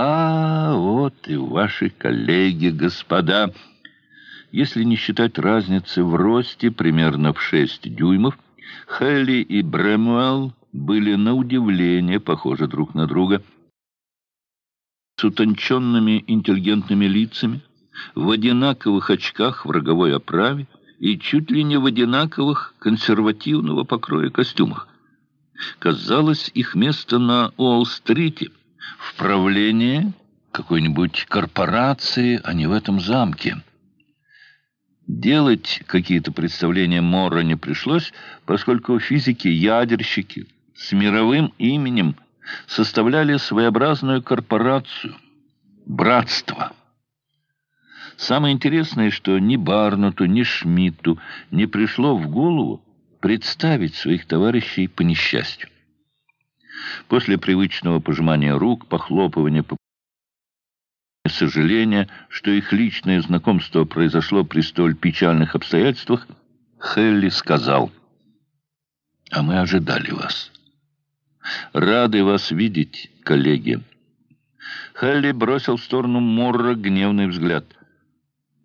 А, вот и ваши коллеги, господа. Если не считать разницы в росте примерно в шесть дюймов, Хелли и Брэмуэлл были на удивление похожи друг на друга. С утонченными интеллигентными лицами, в одинаковых очках в роговой оправе и чуть ли не в одинаковых консервативного покроя костюмах. Казалось, их место на Уолл-стрите, в правлении какой-нибудь корпорации, а не в этом замке. Делать какие-то представления Морро не пришлось, поскольку физики-ядерщики с мировым именем составляли своеобразную корпорацию «Братство». Самое интересное, что ни Барнуту, ни Шмидту не пришло в голову представить своих товарищей по несчастью. После привычного пожимания рук, похлопывания по сожаления, что их личное знакомство произошло при столь печальных обстоятельствах, Хелли сказал, «А мы ожидали вас. Рады вас видеть, коллеги». Хелли бросил в сторону Морра гневный взгляд.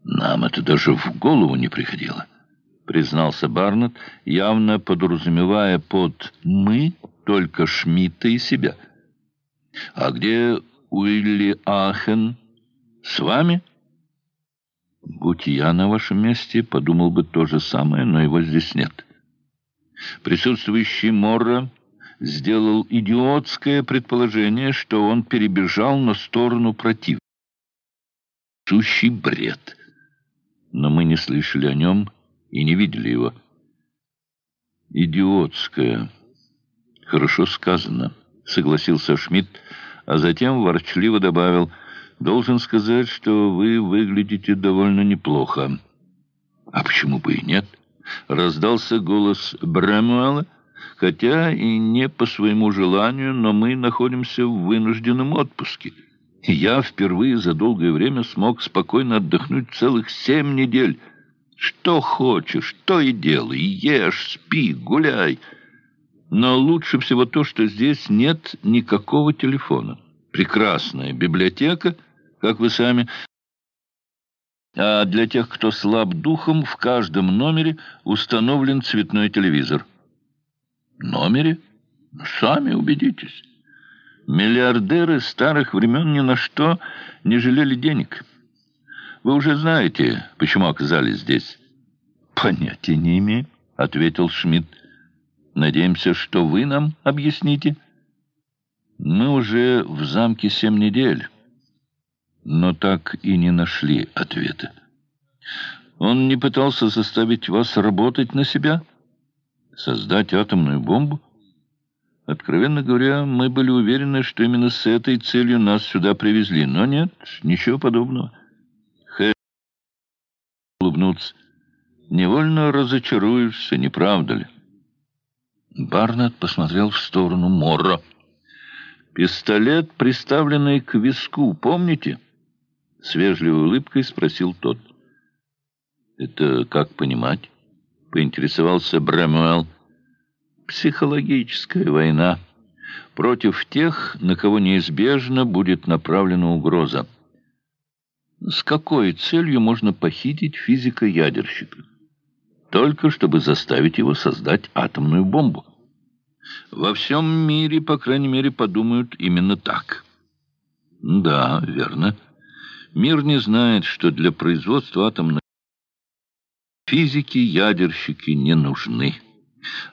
«Нам это даже в голову не приходило», — признался Барнетт, явно подразумевая под «мы» только Шмидта и себя. «А где Уилли Ахен?» С вами? Будь я на вашем месте, подумал бы то же самое, но его здесь нет. Присутствующий Морро сделал идиотское предположение, что он перебежал на сторону противника. Сущий бред. Но мы не слышали о нем и не видели его. Идиотское. Хорошо сказано, согласился Шмидт, а затем ворчливо добавил — Должен сказать, что вы выглядите довольно неплохо. А почему бы и нет? Раздался голос Брэмуэлла, хотя и не по своему желанию, но мы находимся в вынужденном отпуске. Я впервые за долгое время смог спокойно отдохнуть целых семь недель. Что хочешь, то и делай, ешь, спи, гуляй. Но лучше всего то, что здесь нет никакого телефона прекрасная библиотека, как вы сами. А для тех, кто слаб духом, в каждом номере установлен цветной телевизор. Номере? Сами убедитесь. Миллиардеры старых времен ни на что не жалели денег. Вы уже знаете, почему оказались здесь. Понятия не имею, ответил Шмидт. Надеемся, что вы нам объясните. Мы уже в замке семь недель, но так и не нашли ответа. Он не пытался заставить вас работать на себя, создать атомную бомбу? Откровенно говоря, мы были уверены, что именно с этой целью нас сюда привезли, но нет, ничего подобного. Хэ улыбнуться. Невольно разочаруешься, не правда ли? Барнетт посмотрел в сторону Морро. «Пистолет, приставленный к виску, помните?» С вежливой улыбкой спросил тот. «Это как понимать?» — поинтересовался Брэмуэлл. «Психологическая война против тех, на кого неизбежно будет направлена угроза. С какой целью можно похитить физика-ядерщика? Только чтобы заставить его создать атомную бомбу». Во всем мире, по крайней мере, подумают именно так. Да, верно. Мир не знает, что для производства атомной физики ядерщики не нужны.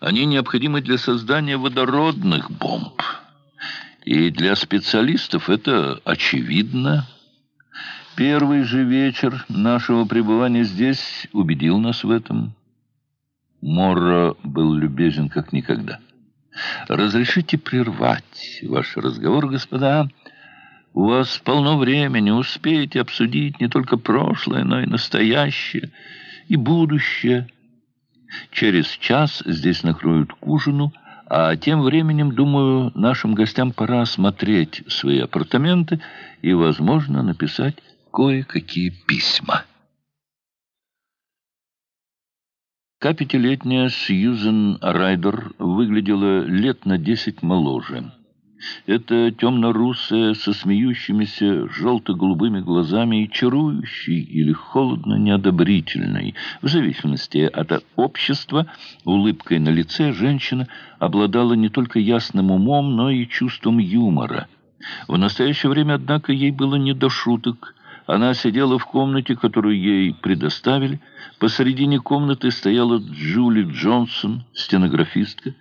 Они необходимы для создания водородных бомб. И для специалистов это очевидно. Первый же вечер нашего пребывания здесь убедил нас в этом. Морро был любезен как никогда. Разрешите прервать ваш разговор, господа. У вас полно времени, успеете обсудить не только прошлое, но и настоящее, и будущее. Через час здесь накроют к ужину, а тем временем, думаю, нашим гостям пора осмотреть свои апартаменты и, возможно, написать кое-какие письма. Та пятилетняя Сьюзен Райдер выглядела лет на десять моложе. Это темно-русая, со смеющимися желто-голубыми глазами и чарующей или холодно-неодобрительной, в зависимости от общества, улыбкой на лице женщина обладала не только ясным умом, но и чувством юмора. В настоящее время, однако, ей было не до шуток. Она сидела в комнате, которую ей предоставили. Посредине комнаты стояла Джули Джонсон, стенографистка,